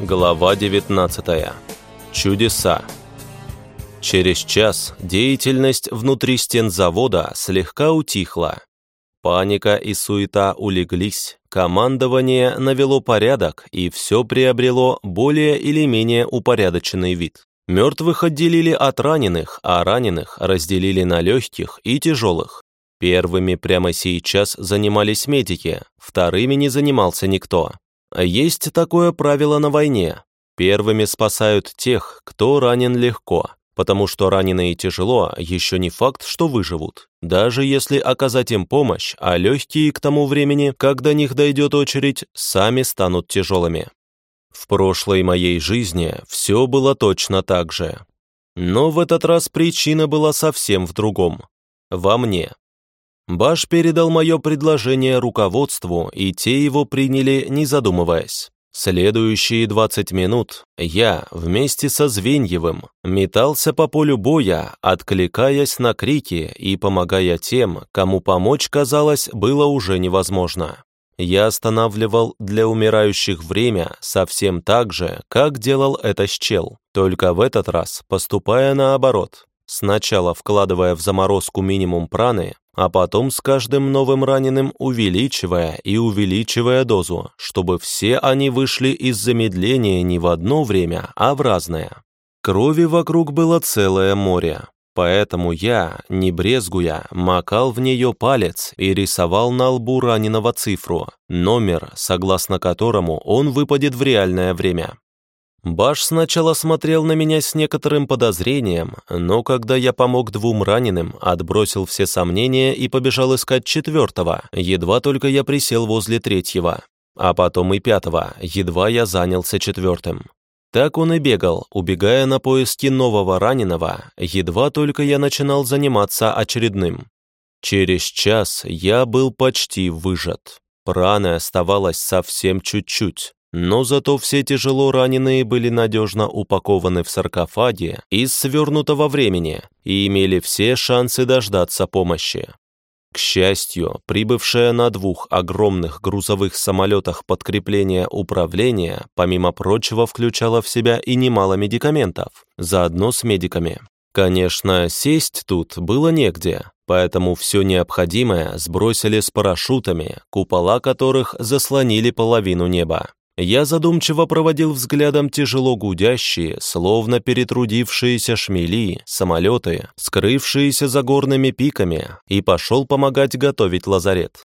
Глава 19. Чудеса. Через час деятельность внутри стен завода слегка утихла. Паника и суета улеглись, командование навело порядок, и все приобрело более или менее упорядоченный вид. Мертвых отделили от раненых, а раненых разделили на легких и тяжелых. Первыми прямо сейчас занимались медики, вторыми не занимался никто. Есть такое правило на войне. Первыми спасают тех, кто ранен легко, потому что раненые тяжело еще не факт, что выживут. Даже если оказать им помощь, а легкие к тому времени, когда до них дойдет очередь, сами станут тяжелыми. В прошлой моей жизни все было точно так же. Но в этот раз причина была совсем в другом. Во мне. Баш передал мое предложение руководству, и те его приняли, не задумываясь. Следующие 20 минут я, вместе со Звеньевым, метался по полю боя, откликаясь на крики и помогая тем, кому помочь, казалось, было уже невозможно. Я останавливал для умирающих время совсем так же, как делал это Щел, только в этот раз поступая наоборот. Сначала вкладывая в заморозку минимум праны, а потом с каждым новым раненым увеличивая и увеличивая дозу, чтобы все они вышли из замедления не в одно время, а в разное. Крови вокруг было целое море, поэтому я, не брезгуя, макал в нее палец и рисовал на лбу раненого цифру, номер, согласно которому он выпадет в реальное время. Баш сначала смотрел на меня с некоторым подозрением, но когда я помог двум раненым, отбросил все сомнения и побежал искать четвертого, едва только я присел возле третьего, а потом и пятого, едва я занялся четвертым. Так он и бегал, убегая на поиски нового раненого, едва только я начинал заниматься очередным. Через час я был почти выжат. Праны оставалось совсем чуть-чуть. Но зато все тяжело раненые были надежно упакованы в саркофаге из свернутого времени и имели все шансы дождаться помощи. К счастью, прибывшее на двух огромных грузовых самолетах подкрепление управления, помимо прочего, включало в себя и немало медикаментов, заодно с медиками. Конечно, сесть тут было негде, поэтому все необходимое сбросили с парашютами, купола которых заслонили половину неба. Я задумчиво проводил взглядом тяжело гудящие, словно перетрудившиеся шмели, самолеты, скрывшиеся за горными пиками, и пошел помогать готовить лазарет.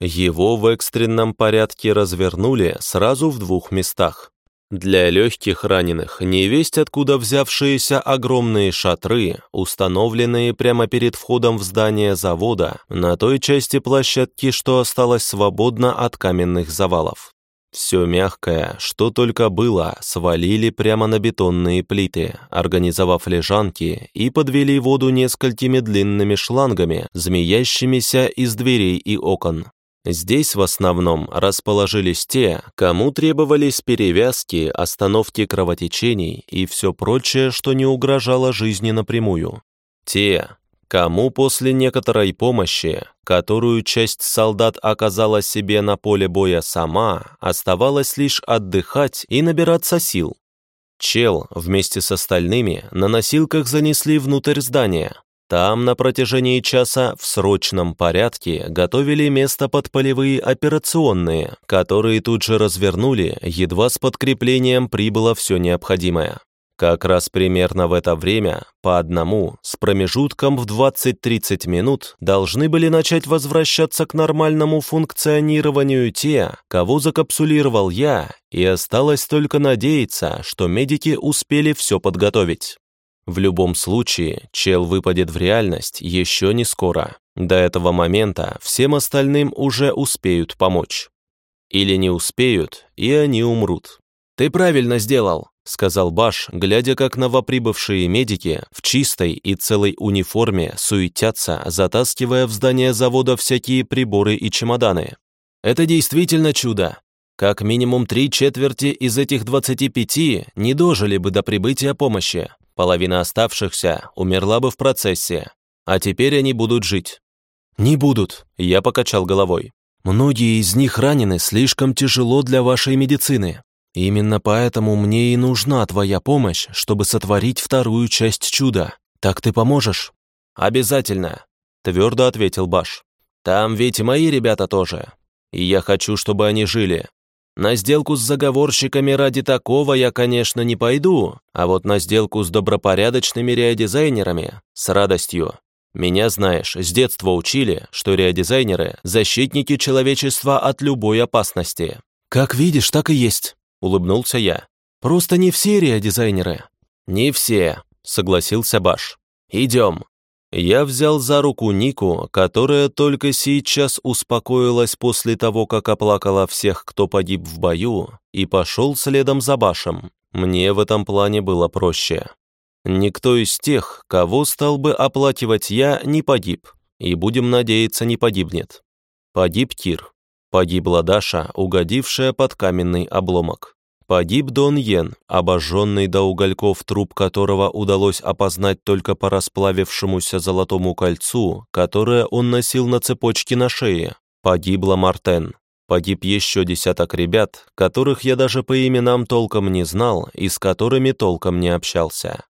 Его в экстренном порядке развернули сразу в двух местах. Для легких раненых невесть откуда взявшиеся огромные шатры, установленные прямо перед входом в здание завода, на той части площадки, что осталось свободно от каменных завалов. Все мягкое, что только было, свалили прямо на бетонные плиты, организовав лежанки и подвели воду несколькими длинными шлангами, змеящимися из дверей и окон. Здесь в основном расположились те, кому требовались перевязки, остановки кровотечений и все прочее, что не угрожало жизни напрямую. Те, Кому после некоторой помощи, которую часть солдат оказала себе на поле боя сама, оставалось лишь отдыхать и набираться сил. Чел вместе с остальными на носилках занесли внутрь здания. Там на протяжении часа в срочном порядке готовили место под полевые операционные, которые тут же развернули, едва с подкреплением прибыло все необходимое. Как раз примерно в это время, по одному, с промежутком в 20-30 минут, должны были начать возвращаться к нормальному функционированию те, кого закапсулировал я, и осталось только надеяться, что медики успели все подготовить. В любом случае, чел выпадет в реальность еще не скоро. До этого момента всем остальным уже успеют помочь. Или не успеют, и они умрут. «Ты правильно сделал», — сказал Баш, глядя, как новоприбывшие медики в чистой и целой униформе суетятся, затаскивая в здание завода всякие приборы и чемоданы. «Это действительно чудо. Как минимум три четверти из этих 25 не дожили бы до прибытия помощи. Половина оставшихся умерла бы в процессе. А теперь они будут жить». «Не будут», — я покачал головой. «Многие из них ранены слишком тяжело для вашей медицины. Именно поэтому мне и нужна твоя помощь, чтобы сотворить вторую часть чуда. Так ты поможешь?» «Обязательно», — твердо ответил Баш. «Там ведь и мои ребята тоже. И я хочу, чтобы они жили. На сделку с заговорщиками ради такого я, конечно, не пойду, а вот на сделку с добропорядочными реодизайнерами — с радостью. Меня, знаешь, с детства учили, что реодизайнеры — защитники человечества от любой опасности. «Как видишь, так и есть», — улыбнулся я. «Просто не все реодизайнеры». «Не все», — согласился Баш. «Идем». Я взял за руку Нику, которая только сейчас успокоилась после того, как оплакала всех, кто погиб в бою, и пошел следом за Башем. Мне в этом плане было проще. Никто из тех, кого стал бы оплакивать я, не погиб, и, будем надеяться, не погибнет. Погиб Кир. Погибла Даша, угодившая под каменный обломок. Погиб Дон Йен, обожженный до угольков труп которого удалось опознать только по расплавившемуся золотому кольцу, которое он носил на цепочке на шее. Погибла Мартен. Погиб еще десяток ребят, которых я даже по именам толком не знал и с которыми толком не общался.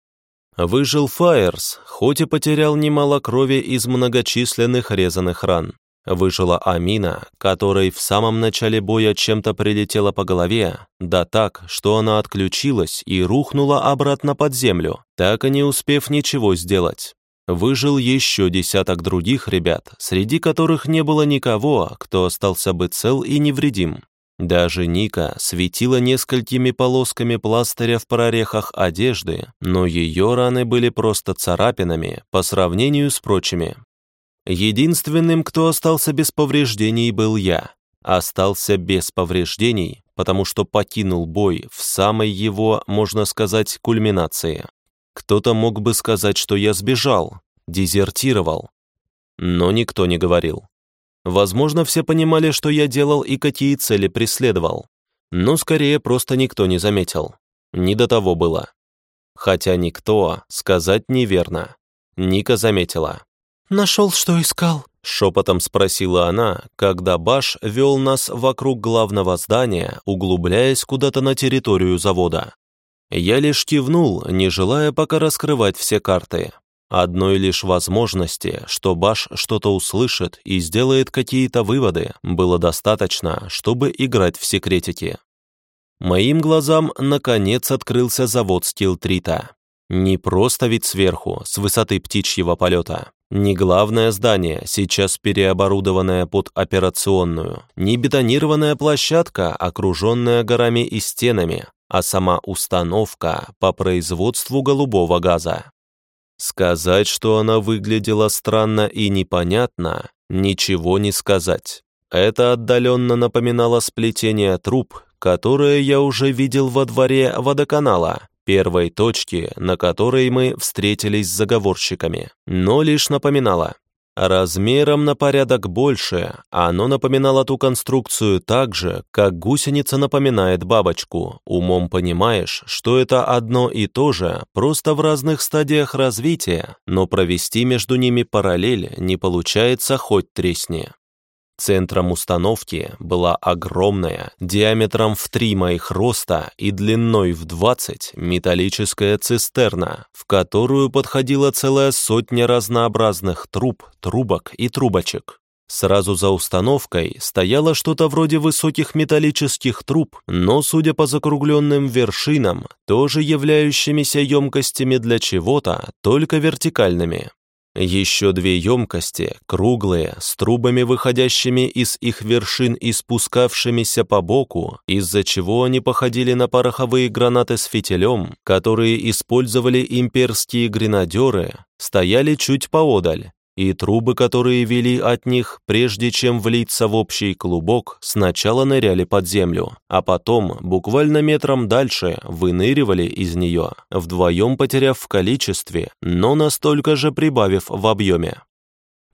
Выжил Фаерс, хоть и потерял немало крови из многочисленных резаных ран. Выжила Амина, которой в самом начале боя чем-то прилетело по голове, да так, что она отключилась и рухнула обратно под землю, так и не успев ничего сделать. Выжил еще десяток других ребят, среди которых не было никого, кто остался бы цел и невредим. Даже Ника светила несколькими полосками пластыря в прорехах одежды, но ее раны были просто царапинами по сравнению с прочими. Единственным, кто остался без повреждений, был я. Остался без повреждений, потому что покинул бой в самой его, можно сказать, кульминации. Кто-то мог бы сказать, что я сбежал, дезертировал. Но никто не говорил. Возможно, все понимали, что я делал и какие цели преследовал. Но скорее просто никто не заметил. Не до того было. Хотя никто, сказать неверно. Ника заметила. «Нашел, что искал?» — шепотом спросила она, когда Баш вел нас вокруг главного здания, углубляясь куда-то на территорию завода. Я лишь кивнул, не желая пока раскрывать все карты. Одной лишь возможности, что Баш что-то услышит и сделает какие-то выводы, было достаточно, чтобы играть в секретики. Моим глазам, наконец, открылся завод Стилтрита. Не просто ведь сверху, с высоты птичьего полета. Не главное здание, сейчас переоборудованное под операционную, не бетонированная площадка, окруженная горами и стенами, а сама установка по производству голубого газа. Сказать, что она выглядела странно и непонятно, ничего не сказать. Это отдаленно напоминало сплетение труб, которое я уже видел во дворе водоканала, первой точки, на которой мы встретились с заговорщиками, но лишь напоминала. Размером на порядок больше, оно напоминало ту конструкцию так же, как гусеница напоминает бабочку. Умом понимаешь, что это одно и то же, просто в разных стадиях развития, но провести между ними параллель не получается хоть тресни. Центром установки была огромная, диаметром в три моих роста и длиной в 20, металлическая цистерна, в которую подходила целая сотня разнообразных труб, трубок и трубочек. Сразу за установкой стояло что-то вроде высоких металлических труб, но, судя по закругленным вершинам, тоже являющимися емкостями для чего-то, только вертикальными. Еще две емкости, круглые, с трубами, выходящими из их вершин и спускавшимися по боку, из-за чего они походили на пороховые гранаты с фитилем, которые использовали имперские гренадеры, стояли чуть поодаль, и трубы, которые вели от них, прежде чем влиться в общий клубок, сначала ныряли под землю, а потом, буквально метром дальше, выныривали из нее, вдвоем потеряв в количестве, но настолько же прибавив в объеме.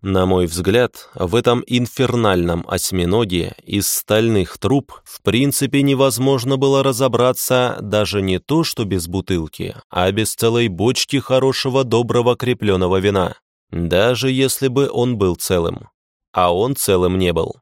На мой взгляд, в этом инфернальном осьминоге из стальных труб в принципе невозможно было разобраться даже не то, что без бутылки, а без целой бочки хорошего доброго крепленого вина. Даже если бы он был целым. А он целым не был.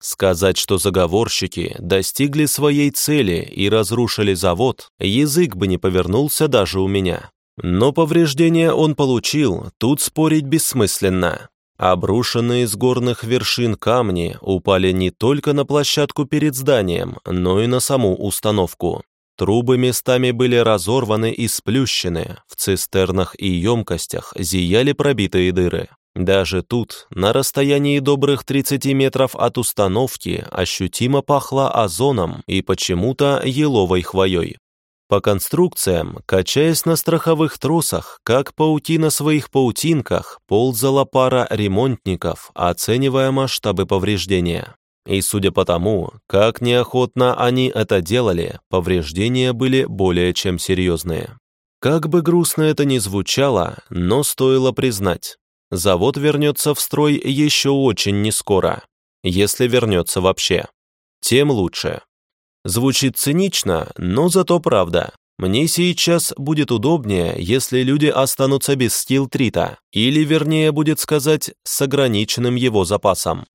Сказать, что заговорщики достигли своей цели и разрушили завод, язык бы не повернулся даже у меня. Но повреждения он получил, тут спорить бессмысленно. Обрушенные с горных вершин камни упали не только на площадку перед зданием, но и на саму установку. Трубы местами были разорваны и сплющены, в цистернах и емкостях зияли пробитые дыры. Даже тут, на расстоянии добрых 30 метров от установки, ощутимо пахло озоном и почему-то еловой хвоей. По конструкциям, качаясь на страховых тросах, как паутина своих паутинках, ползала пара ремонтников, оценивая масштабы повреждения. И судя по тому, как неохотно они это делали, повреждения были более чем серьезные. Как бы грустно это ни звучало, но стоило признать, завод вернется в строй еще очень нескоро, если вернется вообще. Тем лучше. Звучит цинично, но зато правда. Мне сейчас будет удобнее, если люди останутся без стил-трита, или, вернее, будет сказать, с ограниченным его запасом.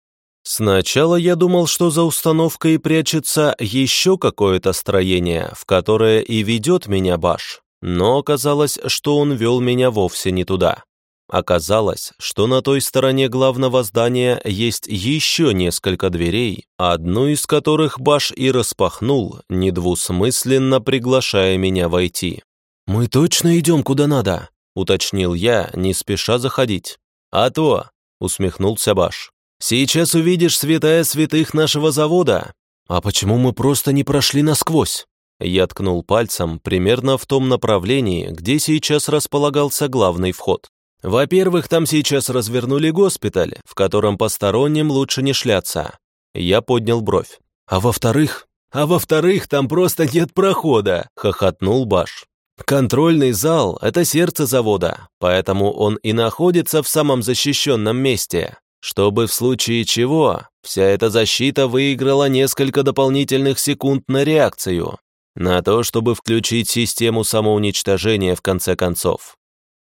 Сначала я думал, что за установкой прячется еще какое-то строение, в которое и ведет меня Баш, но оказалось, что он вел меня вовсе не туда. Оказалось, что на той стороне главного здания есть еще несколько дверей, одну из которых Баш и распахнул, недвусмысленно приглашая меня войти. «Мы точно идем куда надо?» — уточнил я, не спеша заходить. «А то!» — усмехнулся Баш. Сейчас увидишь святая святых нашего завода. А почему мы просто не прошли насквозь? Я ткнул пальцем примерно в том направлении, где сейчас располагался главный вход. Во-первых, там сейчас развернули госпиталь, в котором посторонним лучше не шляться. Я поднял бровь. А во-вторых? А во-вторых, там просто нет прохода, хохотнул Баш. Контрольный зал – это сердце завода, поэтому он и находится в самом защищенном месте чтобы в случае чего вся эта защита выиграла несколько дополнительных секунд на реакцию, на то, чтобы включить систему самоуничтожения в конце концов.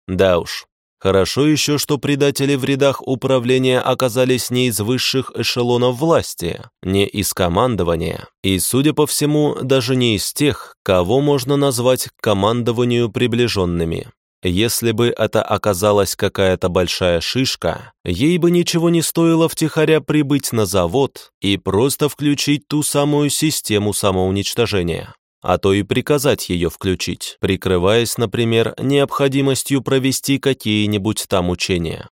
Да уж, хорошо еще, что предатели в рядах управления оказались не из высших эшелонов власти, не из командования, и, судя по всему, даже не из тех, кого можно назвать командованию приближенными. Если бы это оказалась какая-то большая шишка, ей бы ничего не стоило втихаря прибыть на завод и просто включить ту самую систему самоуничтожения, а то и приказать ее включить, прикрываясь, например, необходимостью провести какие-нибудь там учения.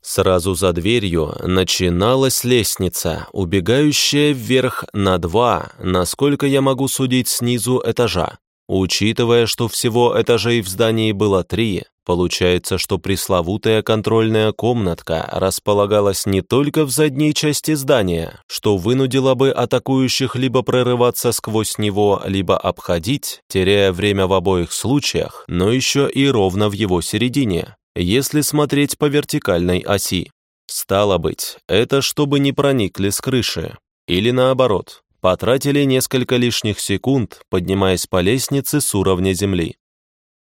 Сразу за дверью начиналась лестница, убегающая вверх на два, насколько я могу судить снизу этажа, Учитывая, что всего этажей в здании было три, получается, что пресловутая контрольная комнатка располагалась не только в задней части здания, что вынудило бы атакующих либо прорываться сквозь него, либо обходить, теряя время в обоих случаях, но еще и ровно в его середине, если смотреть по вертикальной оси. Стало быть, это чтобы не проникли с крыши. Или наоборот, потратили несколько лишних секунд, поднимаясь по лестнице с уровня земли.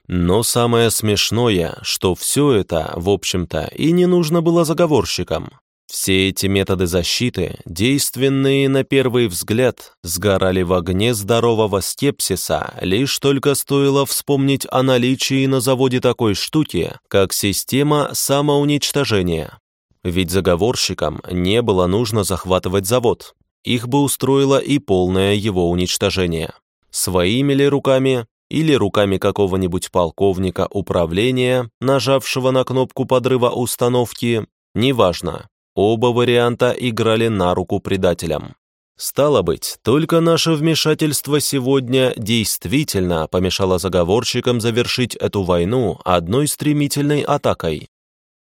Но самое смешное, что все это, в общем-то, и не нужно было заговорщикам. Все эти методы защиты, действенные на первый взгляд, сгорали в огне здорового скепсиса, лишь только стоило вспомнить о наличии на заводе такой штуки, как система самоуничтожения. Ведь заговорщикам не было нужно захватывать завод, их бы устроило и полное его уничтожение. Своими ли руками или руками какого-нибудь полковника управления, нажавшего на кнопку подрыва установки, неважно. Оба варианта играли на руку предателям. Стало быть, только наше вмешательство сегодня действительно помешало заговорщикам завершить эту войну одной стремительной атакой.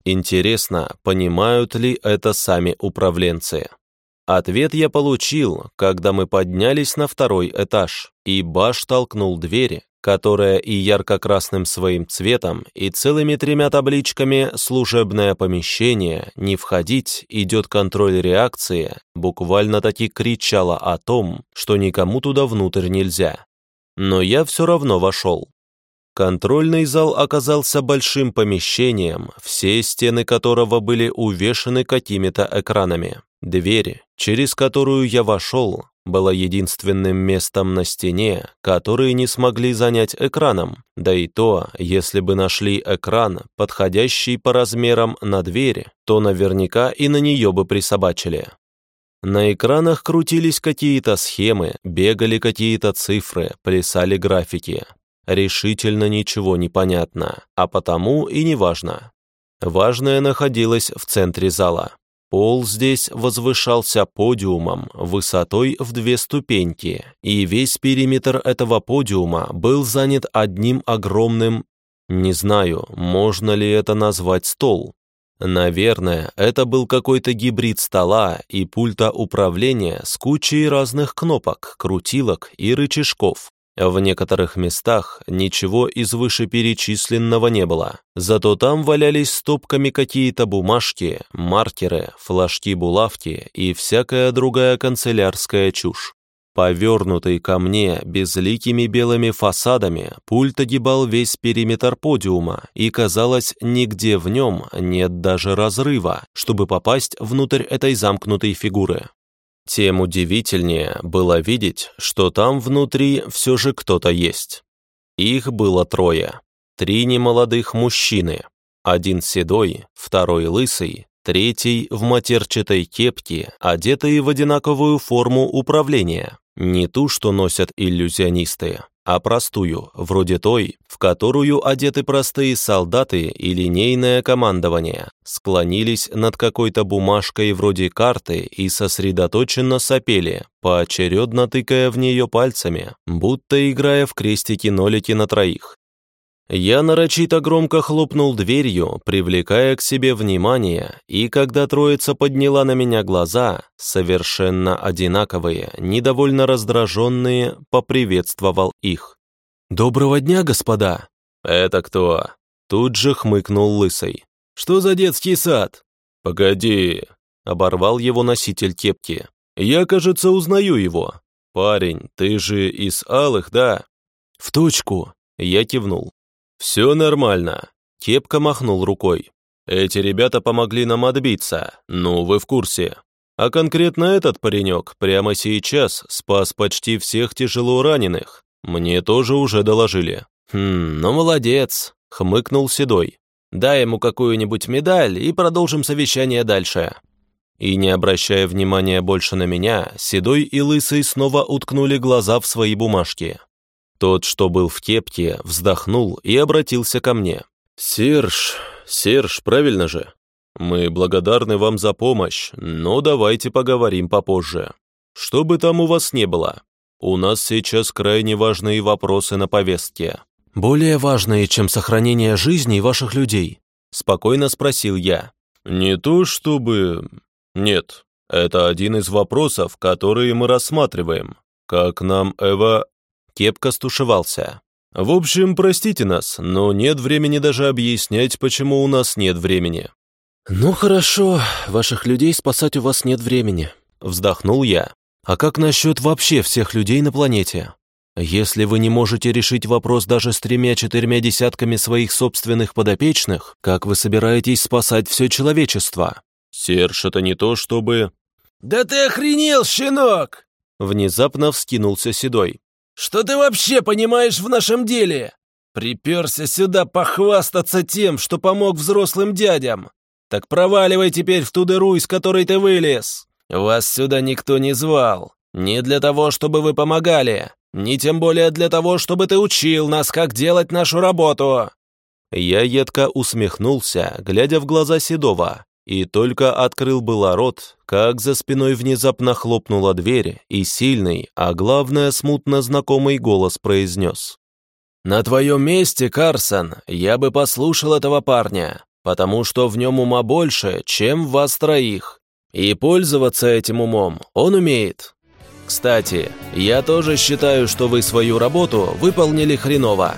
Интересно, понимают ли это сами управленцы? Ответ я получил, когда мы поднялись на второй этаж, и Баш толкнул двери, которая и ярко-красным своим цветом, и целыми тремя табличками «Служебное помещение», «Не входить», «Идет контроль реакции», буквально таки кричала о том, что никому туда внутрь нельзя. Но я все равно вошел. Контрольный зал оказался большим помещением, все стены которого были увешаны какими-то экранами. Дверь, через которую я вошел, была единственным местом на стене, которые не смогли занять экраном, да и то, если бы нашли экран, подходящий по размерам на дверь, то наверняка и на нее бы присобачили. На экранах крутились какие-то схемы, бегали какие-то цифры, плясали графики. Решительно ничего не понятно, а потому и не важно. Важное находилось в центре зала. Пол здесь возвышался подиумом высотой в две ступеньки, и весь периметр этого подиума был занят одним огромным, не знаю, можно ли это назвать стол. Наверное, это был какой-то гибрид стола и пульта управления с кучей разных кнопок, крутилок и рычажков. В некоторых местах ничего из вышеперечисленного не было, зато там валялись стопками какие-то бумажки, маркеры, флажки-булавки и всякая другая канцелярская чушь. Повернутый ко мне безликими белыми фасадами, пульт огибал весь периметр подиума, и, казалось, нигде в нем нет даже разрыва, чтобы попасть внутрь этой замкнутой фигуры. Тем удивительнее было видеть, что там внутри все же кто-то есть. Их было трое. Три немолодых мужчины. Один седой, второй лысый, третий в матерчатой кепке, одетые в одинаковую форму управления. Не ту, что носят иллюзионисты, а простую, вроде той, в которую одеты простые солдаты и линейное командование, склонились над какой-то бумажкой вроде карты и сосредоточенно сопели, поочередно тыкая в нее пальцами, будто играя в крестики-нолики на троих. Я нарочито громко хлопнул дверью, привлекая к себе внимание, и когда троица подняла на меня глаза, совершенно одинаковые, недовольно раздраженные, поприветствовал их. «Доброго дня, господа!» «Это кто?» Тут же хмыкнул Лысый. «Что за детский сад?» «Погоди!» Оборвал его носитель кепки. «Я, кажется, узнаю его. Парень, ты же из Алых, да?» «В точку!» Я кивнул. «Все нормально», — Кепка махнул рукой. «Эти ребята помогли нам отбиться, ну, вы в курсе. А конкретно этот паренек прямо сейчас спас почти всех тяжело раненых. Мне тоже уже доложили». «Хм, ну молодец», — хмыкнул Седой. «Дай ему какую-нибудь медаль и продолжим совещание дальше». И не обращая внимания больше на меня, Седой и Лысый снова уткнули глаза в свои бумажки. Тот, что был в кепке, вздохнул и обратился ко мне. «Серж, Серж, правильно же? Мы благодарны вам за помощь, но давайте поговорим попозже. Что бы там у вас не было, у нас сейчас крайне важные вопросы на повестке». «Более важные, чем сохранение жизни ваших людей?» Спокойно спросил я. «Не то чтобы... Нет, это один из вопросов, которые мы рассматриваем. Как нам Эва Кепка стушевался. «В общем, простите нас, но нет времени даже объяснять, почему у нас нет времени». «Ну хорошо, ваших людей спасать у вас нет времени», — вздохнул я. «А как насчет вообще всех людей на планете? Если вы не можете решить вопрос даже с тремя-четырьмя десятками своих собственных подопечных, как вы собираетесь спасать все человечество?» «Серж, это не то, чтобы...» «Да ты охренел, щенок!» Внезапно вскинулся Седой. Что ты вообще понимаешь в нашем деле? Приперся сюда похвастаться тем, что помог взрослым дядям. Так проваливай теперь в ту дыру, из которой ты вылез. Вас сюда никто не звал. Не для того, чтобы вы помогали, не тем более для того, чтобы ты учил нас, как делать нашу работу». Я едко усмехнулся, глядя в глаза Седова, и только открыл было рот, как за спиной внезапно хлопнула дверь, и сильный, а главное, смутно знакомый голос произнес. «На твоем месте, Карсон, я бы послушал этого парня, потому что в нем ума больше, чем в вас троих. И пользоваться этим умом он умеет. Кстати, я тоже считаю, что вы свою работу выполнили хреново.